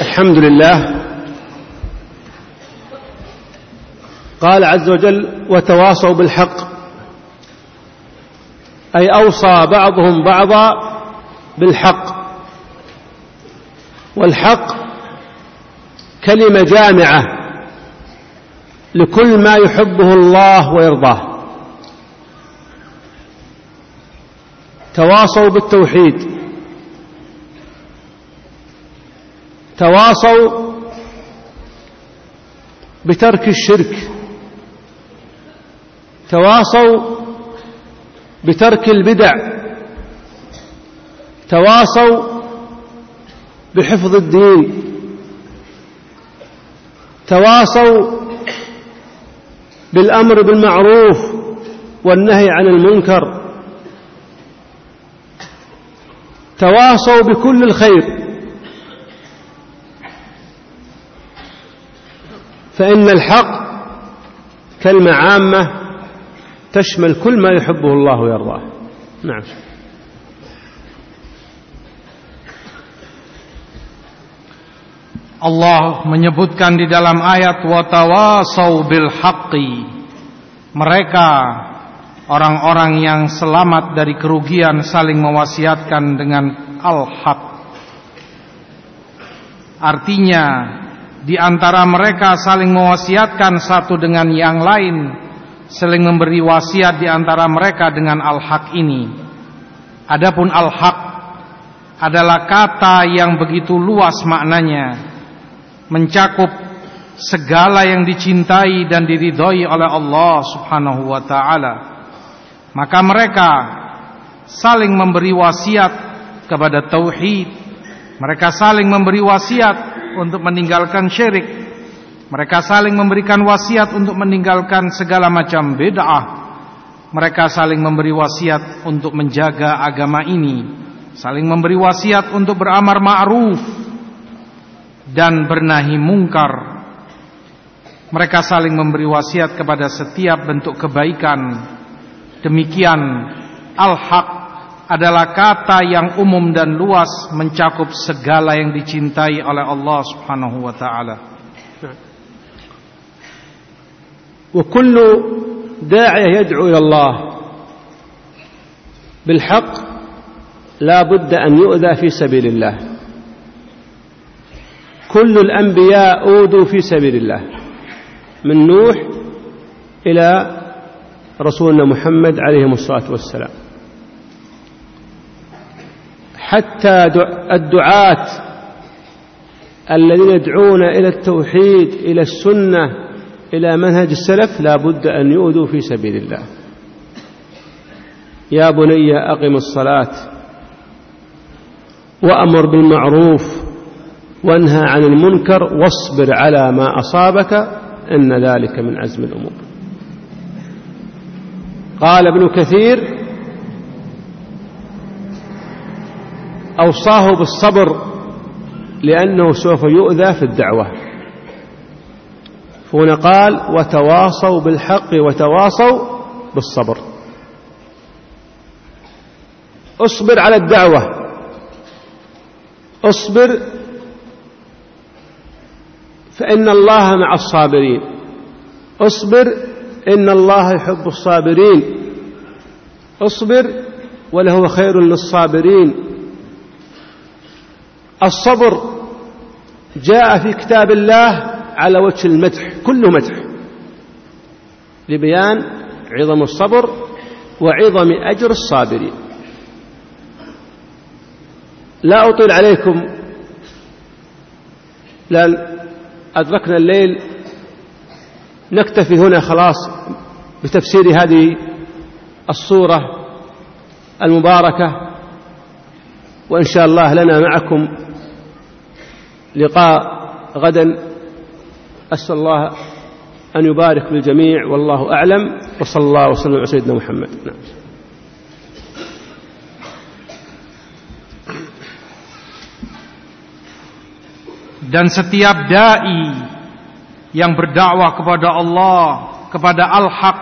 الحمد لله. قال عز وجل وتواصوا بالحق. أي أوصى بعضهم بعضا بالحق. والحق كلمة جامعة لكل ما يحبه الله ويرضاه. تواصوا بالتوحيد. تواصوا بترك الشرك. تواصوا بترك البدع. تواصوا بحفظ الدين. تواصوا بالأمر بالمعروف والنهي عن المنكر. تواصوا بكل الخير. فإن الحق كلمة عامة تشمل كل ما يحبه الله ويرضاه نعم Allah menyebutkan di dalam ayat watawasau bil haqqi mereka orang-orang yang selamat dari kerugian saling mewasiatkan dengan al-haq artinya di antara mereka saling mewasiatkan satu dengan yang lain saling memberi wasiat di antara mereka dengan al-haq ini adapun al-haq adalah kata yang begitu luas maknanya mencakup segala yang dicintai dan diridhoi oleh Allah Subhanahu wa taala. Maka mereka saling memberi wasiat kepada tauhid. Mereka saling memberi wasiat untuk meninggalkan syirik. Mereka saling memberikan wasiat untuk meninggalkan segala macam bid'ah. Mereka saling memberi wasiat untuk menjaga agama ini, saling memberi wasiat untuk beramar ma'ruf dan bernahi mungkar. Mereka saling memberi wasiat kepada setiap bentuk kebaikan. Demikian al-haq adalah kata yang umum dan luas mencakup segala yang dicintai oleh Allah Subhanahu wa taala. وكل داعية يدعو إلى الله بالحق لا بد أن يؤذى في سبيل الله كل الأنبياء أودوا في سبيل الله من نوح إلى رسولنا محمد عليه الصلاة والسلام حتى الدعاة الذين يدعون إلى التوحيد إلى السنة إلى منهج السلف لا بد أن يؤذوا في سبيل الله. يا بني أقم الصلاة وأمر بالمعروف وانهى عن المنكر واصبر على ما أصابك إن ذلك من عزم الأمور. قال ابن كثير أوصاه بالصبر لأنه سوف يؤذى في الدعوة. هنا قال وتواصوا بالحق وتواصوا بالصبر. اصبر على الدعوة. اصبر فإن الله مع الصابرين. اصبر إن الله يحب الصابرين. اصبر ولهو خير للصابرين. الصبر جاء في كتاب الله على وجه المدح كله مدح. لبيان عظم الصبر وعظم أجر الصابرين. لا أطيل عليكم. لأن أدركنا الليل نكتفي هنا خلاص بتفسير هذه الصورة المباركة. وإن شاء الله لنا معكم لقاء غدا أسأل الله أن يبارك بالجميع والله أعلم وصلى الله وسلم على سيدنا محمد نعم. dan setiap dai yang berdakwah kepada Allah, kepada al-haq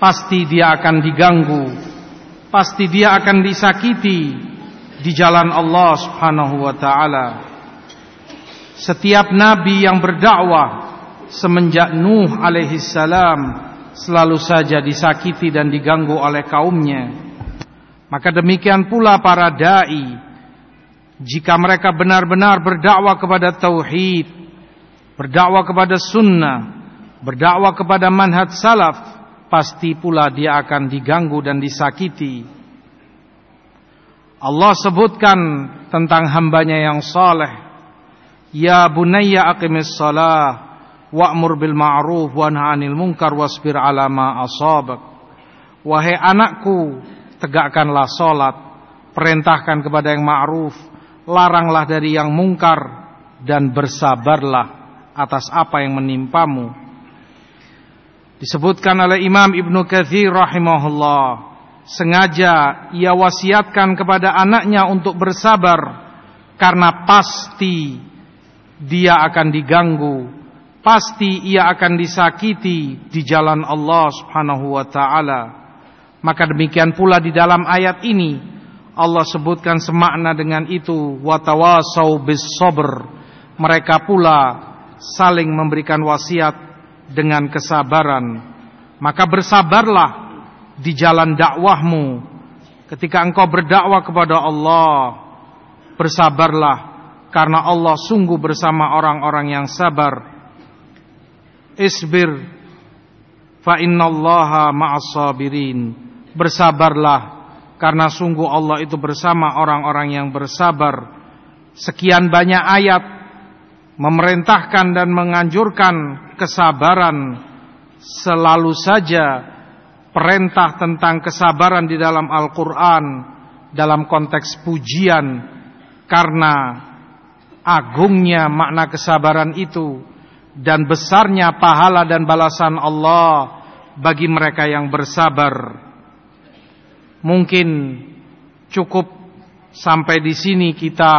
pasti dia akan diganggu, pasti dia akan disakiti, di jalan Allah Subhanahu wa taala. Setiap nabi yang berdakwah semenjak Nuh alaihi salam selalu saja disakiti dan diganggu oleh kaumnya. Maka demikian pula para dai jika mereka benar-benar berdakwah kepada tauhid, berdakwah kepada sunnah, berdakwah kepada manhaj salaf, pasti pula dia akan diganggu dan disakiti. Allah sebutkan tentang hambanya yang saleh. Ya bunayya aqimis salah wa'mur bil ma'ruf wa 'anil munkar wasbir 'ala ma asabak. Wahai anakku, tegakkanlah salat, perintahkan kepada yang ma'ruf, laranglah dari yang mungkar dan bersabarlah atas apa yang menimpamu. Disebutkan oleh Imam Ibnu Katsir rahimahullah, sengaja ia wasiatkan kepada anaknya untuk bersabar karena pasti dia akan diganggu, pasti ia akan disakiti di jalan Allah Subhanahu wa taala. Maka demikian pula di dalam ayat ini Allah sebutkan semakna dengan itu watawasau bis. Mereka pula saling memberikan wasiat dengan kesabaran. Maka bersabarlah di jalan dakwahmu. Ketika engkau berdakwah kepada Allah, bersabarlah karena Allah sungguh bersama orang-orang yang sabar. Isbir fa innallaha ma'as sabirin. Bersabarlah karena sungguh Allah itu bersama orang-orang yang bersabar. Sekian banyak ayat memerintahkan dan menganjurkan kesabaran. Selalu saja perintah tentang kesabaran di dalam Al-Quran dalam konteks pujian karena agungnya makna kesabaran itu dan besarnya pahala dan balasan Allah bagi mereka yang bersabar. Mungkin cukup sampai di sini kita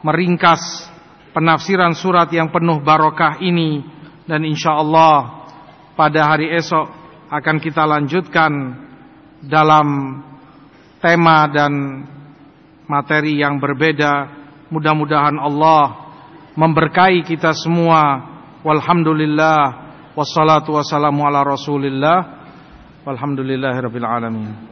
meringkas penafsiran surat yang penuh barokah ini dan insya Allah pada hari esok akan kita lanjutkan dalam tema dan materi yang berbeda. Mudah-mudahan Allah memberkahi kita semua. Walhamdulillah wassalatu wassalamu ala Rasulillah. Walhamdulillahirabbil alamin.